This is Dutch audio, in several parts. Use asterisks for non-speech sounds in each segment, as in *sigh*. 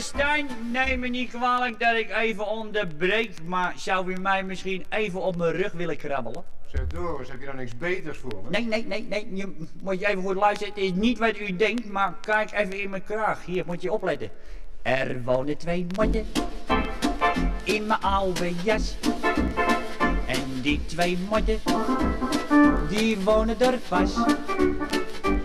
Stijn, neem me niet kwalijk dat ik even onderbreek, maar zou u mij misschien even op mijn rug willen krabbelen? Zeg Doris, heb je dan niks beters voor me? Nee, nee, nee, nee, je moet je even goed luisteren. Het is niet wat u denkt, maar kijk even in mijn kraag. Hier, moet je opletten. Er wonen twee motten in mijn oude jas. En die twee motten, die wonen er pas.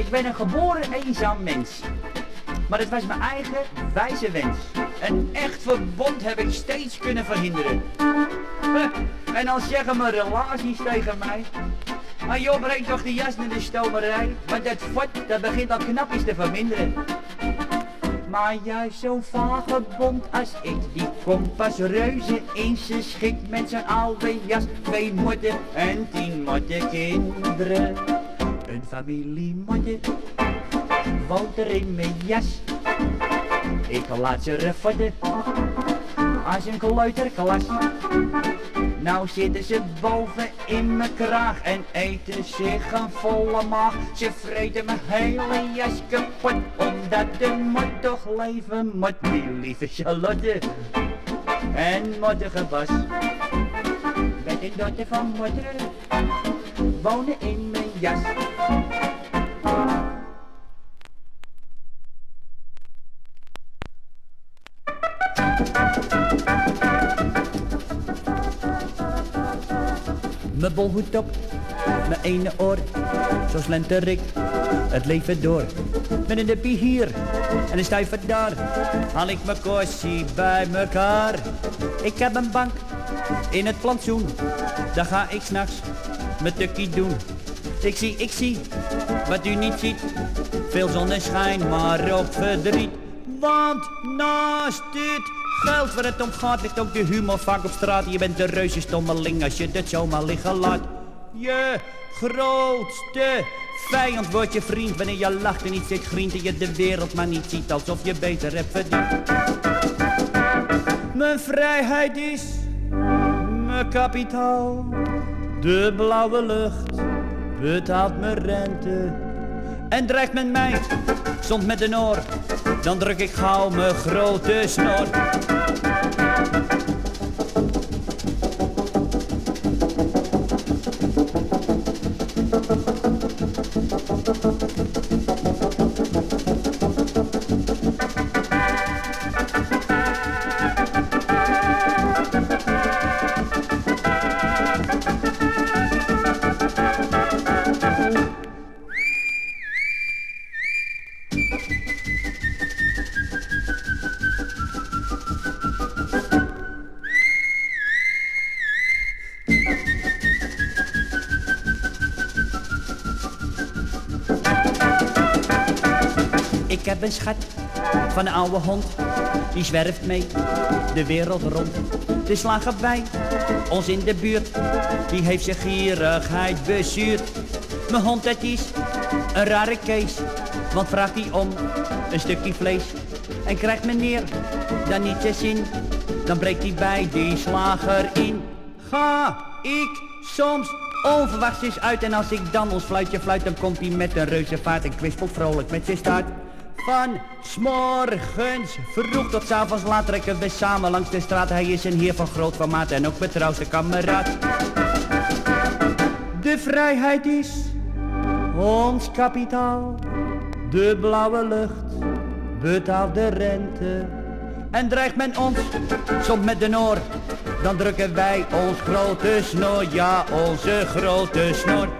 Ik ben een geboren eenzaam mens. Maar het was mijn eigen wijze wens. Een echt verbond heb ik steeds kunnen verhinderen. En dan zeggen mijn relaties tegen mij. Maar joh, breng toch die jas naar de stomerij. Want dat fort, dat begint al knapjes te verminderen. Maar juist zo'n vagebond als ik, die komt pas reuze in zijn schik met zijn oude jas. Twee motten en tien motten kinderen. Familie motten woont er in mijn jas. Ik laat ze refotten als een kleuterklas. Nou zitten ze boven in mijn kraag en eten zich een volle maag. Ze vreten mijn hele jas kapot, omdat de mot toch leven moet. Die lieve Charlotte en mottige Bas. Met een dochter van moeder wonen in mijn jas. Mijn bolhoed op, mijn ene oor, zo slenter ik het leven door. Met een duppie hier en een stijver daar, haal ik mijn kossie bij mekaar. Ik heb een bank in het plantsoen, daar ga ik s'nachts mijn tukkie doen. Ik zie, ik zie, wat u niet ziet, veel zonneschijn, maar ook verdriet. Want naast dit geld waar het om gaat, ligt ook de humor vaak op straat. Je bent de reuze stommeling als je het zomaar liggen laat. Je grootste vijand wordt je vriend wanneer je lacht en niet zit grient en je de wereld maar niet ziet alsof je beter hebt verdiend. Mijn vrijheid is mijn kapitaal. De blauwe lucht betaalt mijn rente. En dreigt met mij, soms met een oor, dan druk ik gauw mijn grote snor. Ik heb een schat van een oude hond, die zwerft mee de wereld rond. De slager bij ons in de buurt, die heeft zijn gierigheid bezuurd. Mijn hond, het is een rare kees, want vraagt hij om een stukje vlees. En krijgt meneer dan niet zijn zin, dan breekt hij bij die slager in. Ga ik soms onverwachts eens uit en als ik dan ons fluitje fluit, dan komt hij met een reuze vaart en kwispelt vrolijk met zijn staart. Van s'morgens vroeg tot s'avonds laat trekken we samen langs de straat. Hij is een heer van groot formaat en ook betrouwde kameraad. De vrijheid is ons kapitaal. De blauwe lucht betaalt de rente. En dreigt men ons soms met de noor, dan drukken wij ons grote snor, ja onze grote snor.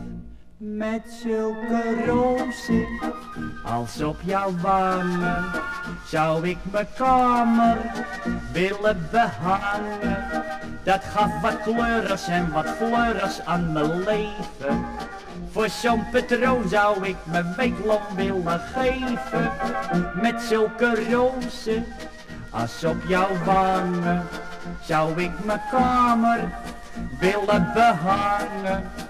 Met zulke rozen als op jouw wangen zou ik mijn kamer willen behangen. Dat gaf wat kleurers en wat fleurs aan mijn leven. Voor zo'n patroon zou ik mijn weekloon willen geven. Met zulke rozen als op jouw wangen zou ik mijn kamer willen behangen.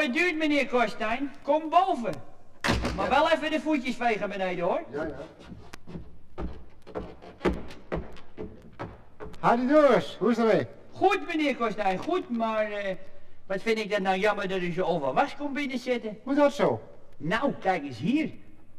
Bij duurt meneer Korstijn, kom boven. Maar wel even de voetjes vegen beneden hoor. Ja, ja. Hadi Doris, hoe is het ermee? Goed meneer Korstijn, goed, maar eh, wat vind ik dat nou jammer dat u zo overwas komt binnenzetten. Hoe dat zo? Nou, kijk eens hier.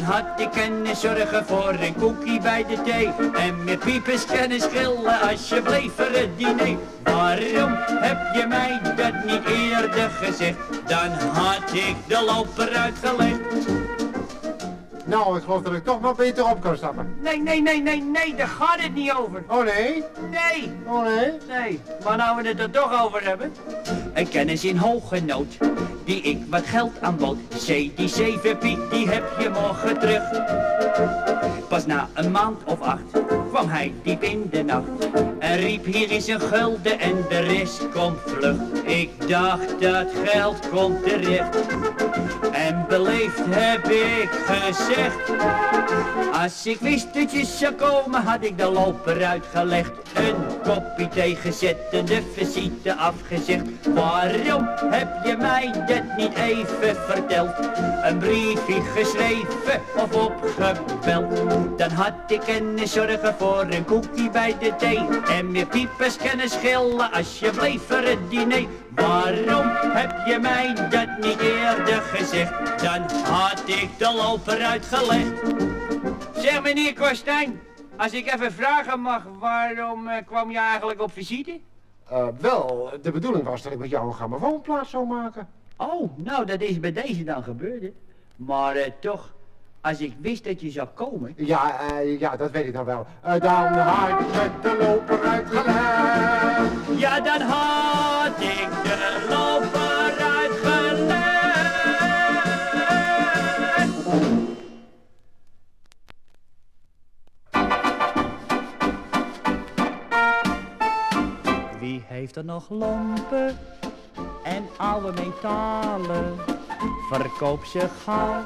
Dan had ik kunnen zorgen voor een koekie bij de thee. En met piepers kunnen schillen alsjeblieft voor het diner. Waarom heb je mij dat niet eerder gezegd? Dan had ik de loper uitgelegd. Nou, ik geloof dat ik toch maar beter op kan stappen. Nee, nee, nee, nee, nee, daar gaat het niet over. Oh nee? Nee, Oh nee? nee. Maar nou we het er toch over hebben. Een kennis in hoge nood, die ik wat geld aanbood. Zee, die zeven piek, die heb je morgen terug. Pas na een maand of acht kwam hij diep in de nacht. En riep hier is een gulden en de rest komt vlug. Ik dacht dat geld komt terecht. En beleefd heb ik gezegd. Als ik wist dat je zou komen, had ik de loper uitgelegd. Een kopje thee gezet en de visite afgezegd. Waarom heb je mij dat niet even verteld? Een briefje geschreven of opgebeld. Dan had ik kunnen zorgen voor een koekje bij de thee. En meer piepers kunnen schillen alsjeblieft voor het diner. Waarom heb je mij dat niet eerder gezegd? Dan had ik de loper uitgelegd. Zeg meneer Kostijn, als ik even vragen mag, waarom eh, kwam je eigenlijk op visite? Eh, wel, de bedoeling was dat ik met jou een grammofoonplaat zou maken. Oh, nou dat is bij deze dan gebeurd. hè. Maar eh, toch, als ik wist dat je zou komen... Ja, eh, ja, dat weet ik dan wel. Eh, dan had ik met de loper uitgelegd. Ja, dan had ik de loper uitgelegd. Wie heeft er nog lompen en oude metalen? Verkoop ze gauw,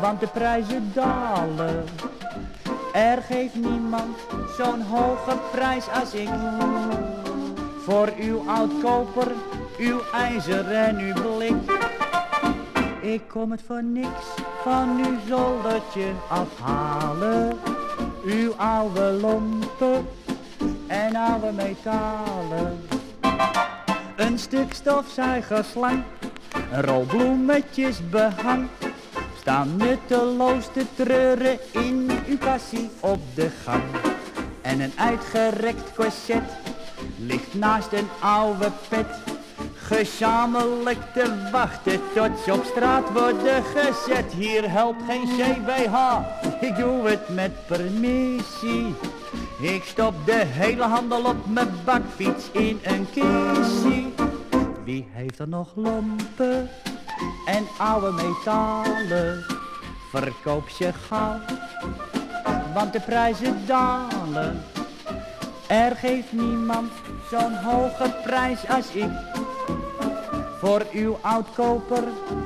want de prijzen dalen. Er geeft niemand zo'n hoge prijs als ik. Voor uw oudkoper, uw ijzer en uw blik. Ik kom het voor niks van uw zoldertje afhalen. Uw oude lompen en oude metalen. Een stuk stofzuigerslang, een rol bloemetjes behang. Staan nutteloos te treuren in uw kassie op de gang. En een uitgerekt corset ligt naast een oude pet. Gezamenlijk te wachten tot ze op straat worden gezet. Hier helpt geen CBH, ik doe het met permissie. Ik stop de hele handel op mijn bakfiets in een kistje. Wie heeft er nog lompen en oude metalen? Verkoop ze gauw, want de prijzen dalen. Er geeft niemand zo'n hoge prijs als ik. Voor uw oudkoper,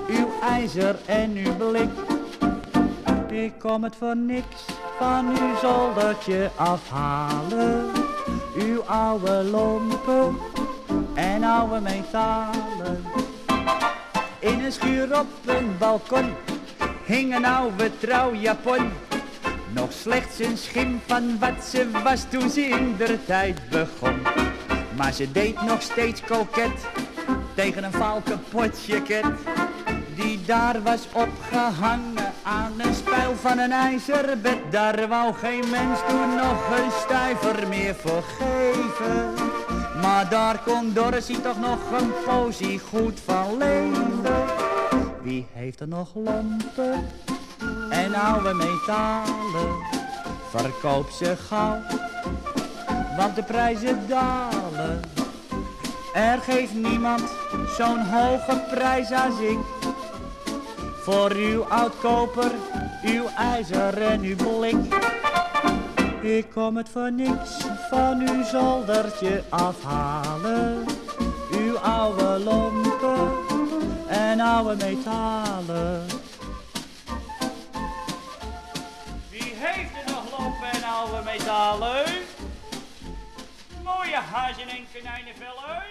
uw ijzer en uw blik. Ik kom het voor niks van uw zoldertje afhalen. Uw oude lompen en oude metalen. Schuur op een balkon hing een oude trouwjapon. Nog slechts een schim van wat ze was toen ze in der tijd begon. Maar ze deed nog steeds koket tegen een vaal kapot jacket. Die daar was opgehangen aan een spijl van een ijzerbed. Daar wou geen mens toen nog een stuiver meer voor geven. Maar daar kon Dorothy toch nog een posie goed van leven. Wie heeft er nog lompen en oude metalen? Verkoop ze gauw, want de prijzen dalen. Er geeft niemand zo'n hoge prijs als ik. Voor uw oudkoper, uw ijzer en uw blik. Ik kom het voor niks van uw zoldertje afhalen. Uw oude lompen oude metalen. Wie heeft er nog lompen en oude metalen? metalen. Mooie hazen en konijnenvellen.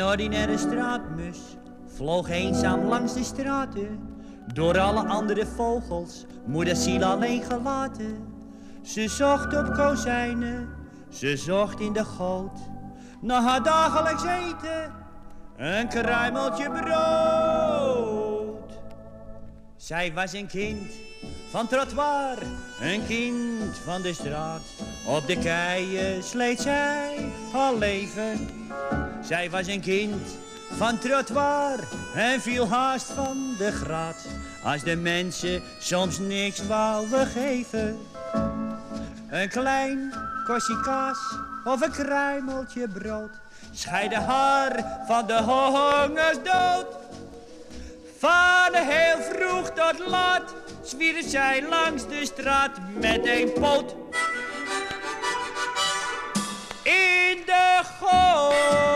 Een ordinaire straatmus vloog eenzaam langs de straten. Door alle andere vogels, moeder ziel alleen gelaten. Ze zocht op kozijnen, ze zocht in de goot. Na haar dagelijks eten, een kruimeltje brood. Zij was een kind van trottoir, een kind van de straat. Op de keien sleet zij haar leven. Zij was een kind van trottoir en viel haast van de graad. Als de mensen soms niks wouden geven. Een klein korstje kaas of een kruimeltje brood. Scheidde haar van de hongersdood. Van heel vroeg tot laat zwierde zij langs de straat met een poot. In de goot.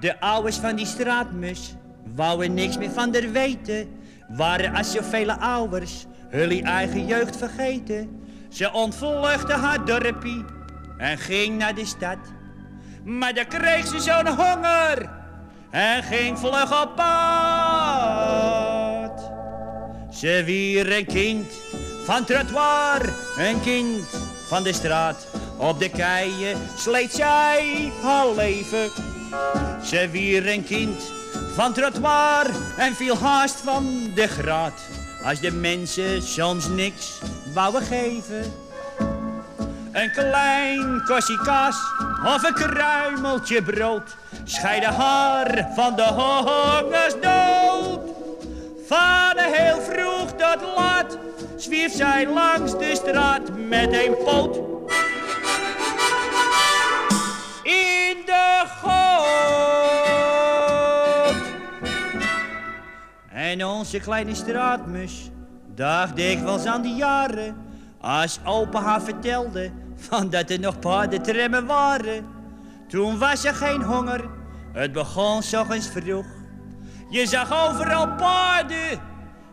De ouders van die straatmus wouden niks meer van der weten. Waren als zoveel ouders hun eigen jeugd vergeten. Ze ontvluchtte haar dorpie en ging naar de stad. Maar daar kreeg ze zo'n honger en ging vlug op pad. Ze wier een kind van trottoir, een kind van de straat. Op de keien sleet zij haar leven. Ze wier een kind van trottoir en viel haast van de graad. Als de mensen soms niks wouden geven. Een klein kaas of een kruimeltje brood. Scheidde haar van de hongersdood. Van heel vroeg tot laat zwierf zij langs de straat met een poot. Onze kleine straatmus dacht dikwijls aan die jaren. Als opa haar vertelde van dat er nog paardentrammen waren. Toen was er geen honger, het begon ochtends vroeg. Je zag overal paarden,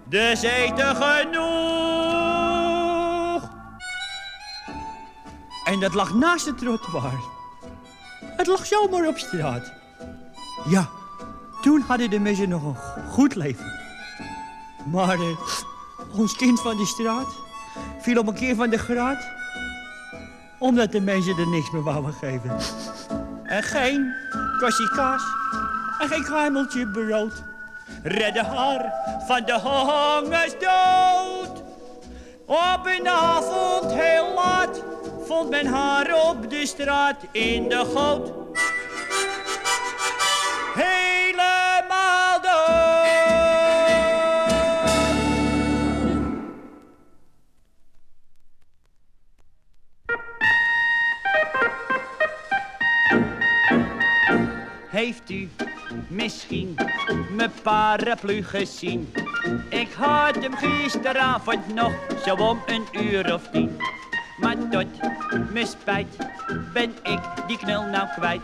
dus eten genoeg. En dat lag naast het trottoir. Het lag zomaar op straat. Ja, toen hadden de mensen nog een goed leven. Maar eh, ons kind van de straat viel op een keer van de graad. Omdat de mensen er niks meer wouden geven. En geen kostje kaas en geen kruimeltje brood. Redde haar van de hongersdood. Op een avond heel laat vond men haar op de straat in de goot. Heeft u misschien mijn paraplu gezien? Ik had hem gisteravond nog zo om een uur of tien. Maar tot mijn spijt ben ik die knul nou kwijt.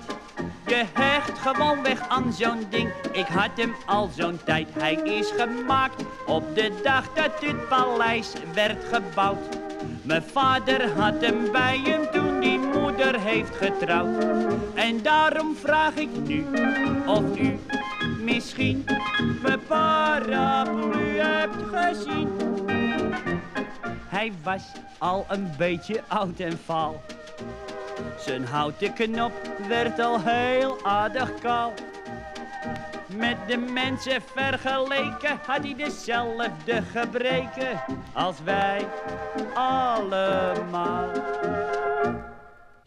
Je hecht gewoon weg aan zo'n ding. Ik had hem al zo'n tijd. Hij is gemaakt op de dag dat het paleis werd gebouwd. Mijn vader had hem bij hem toen die moeder heeft getrouwd. En daarom vraag ik nu of u misschien mijn paraplu hebt gezien. Hij was al een beetje oud en vaal. Zijn houten knop werd al heel aardig kaal. Met de mensen vergeleken had hij dezelfde gebreken als wij allemaal.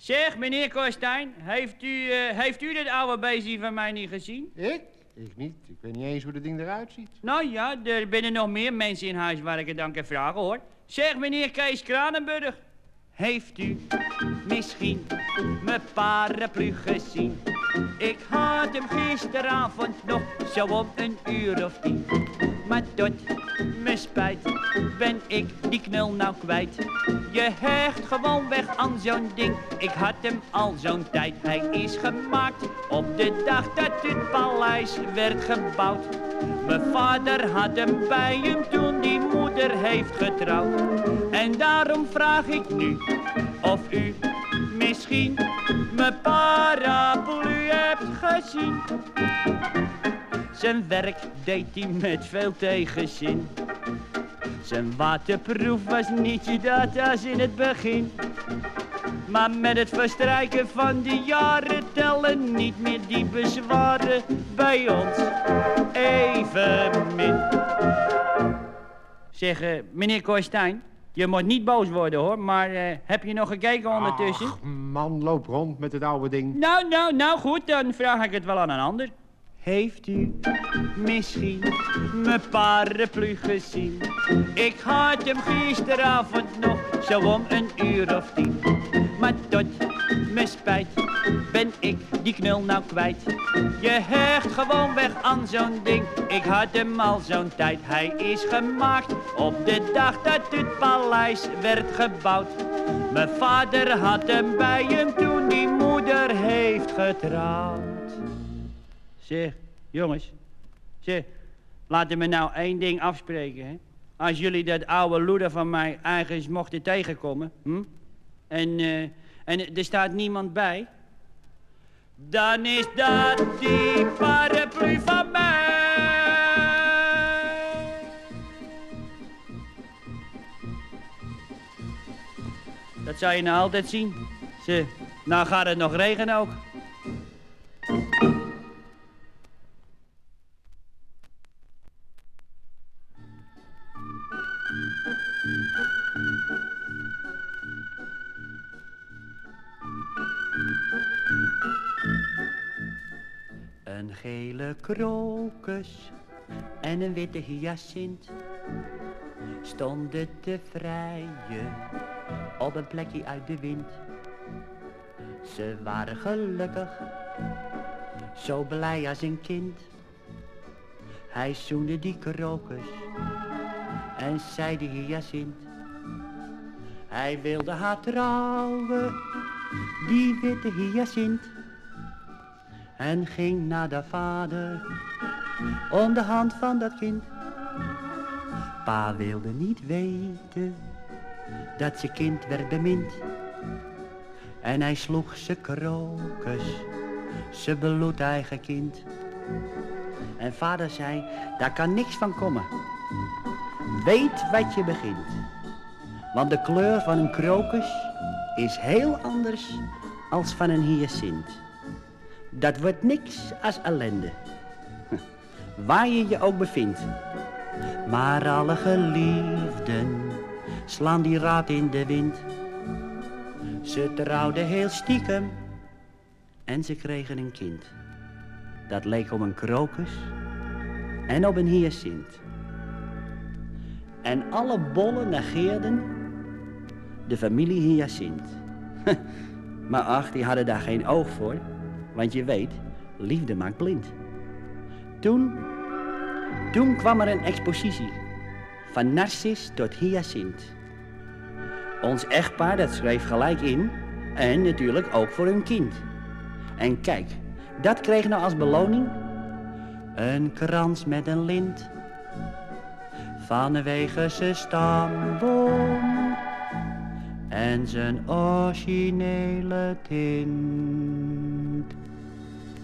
Zeg, meneer Korstijn, heeft u, eh, heeft u dit oude beestje van mij niet gezien? Ik? Ik niet. Ik weet niet eens hoe dat ding eruit ziet. Nou ja, er binnen nog meer mensen in huis waar ik het dan kan vragen hoor. Zeg, meneer Kees Kranenburg, heeft u misschien mijn paraplu gezien? Ik had hem gisteravond nog zo om een uur of tien. Maar tot mijn spijt ben ik die knul nou kwijt. Je hecht gewoon weg aan zo'n ding. Ik had hem al zo'n tijd. Hij is gemaakt op de dag dat het paleis werd gebouwd. Mijn vader had hem bij hem toen die moeder heeft getrouwd. En daarom vraag ik nu of u misschien mijn hebt Zijn werk deed hij met veel tegenzin. Zijn waterproef was niet dat als in het begin. Maar met het verstrijken van de jaren tellen niet meer die bezwaren bij ons even min. Zeg, meneer Korstijn, je moet niet boos worden hoor, maar uh, heb je nog gekeken ondertussen? Ach, man, loop rond met het oude ding. Nou, nou, nou goed, dan vraag ik het wel aan een ander. Heeft u misschien mijn paraplu gezien? Ik had hem gisteravond nog zo om een uur of tien. Maar tot mijn spijt ben ik die knul nou kwijt. Je hecht gewoon weg aan zo'n ding. Ik had hem al zo'n tijd. Hij is gemaakt op de dag dat het paleis werd gebouwd. Mijn vader had hem bij hem toen die moeder heeft getrouwd. Zeg, jongens, zeg, laten we nou één ding afspreken, hè. Als jullie dat oude loeder van mij ergens mochten tegenkomen, hm? En, uh, en er staat niemand bij, dan is dat die paraplu van mij. Dat zou je nou altijd zien. Ze, nou gaat het nog regenen ook. Gele krokus en een witte hyacint stonden te vrijen op een plekje uit de wind. Ze waren gelukkig, zo blij als een kind. Hij zoende die krokus en zei de hyacint. Hij wilde haar trouwen, die witte hyacint. En ging naar de vader om de hand van dat kind. Pa wilde niet weten dat zijn kind werd bemind. En hij sloeg ze krokus, ze bloed eigen kind. En vader zei, daar kan niks van komen. Weet wat je begint. Want de kleur van een krokus is heel anders als van een hyacint. Dat wordt niks als ellende. *laughs* Waar je je ook bevindt. Maar alle geliefden slaan die raad in de wind. Ze trouwden heel stiekem en ze kregen een kind. Dat leek op een krokus en op een hyacint. En alle bollen negeerden de familie hyacint. *laughs* maar ach, die hadden daar geen oog voor, want je weet, liefde maakt blind. Toen, toen kwam er een expositie van Narcis tot Hyacint. Ons echtpaar dat schreef gelijk in en natuurlijk ook voor hun kind. En kijk, dat kreeg nou als beloning een krans met een lint. Vanwege zijn stamboom en zijn originele tint.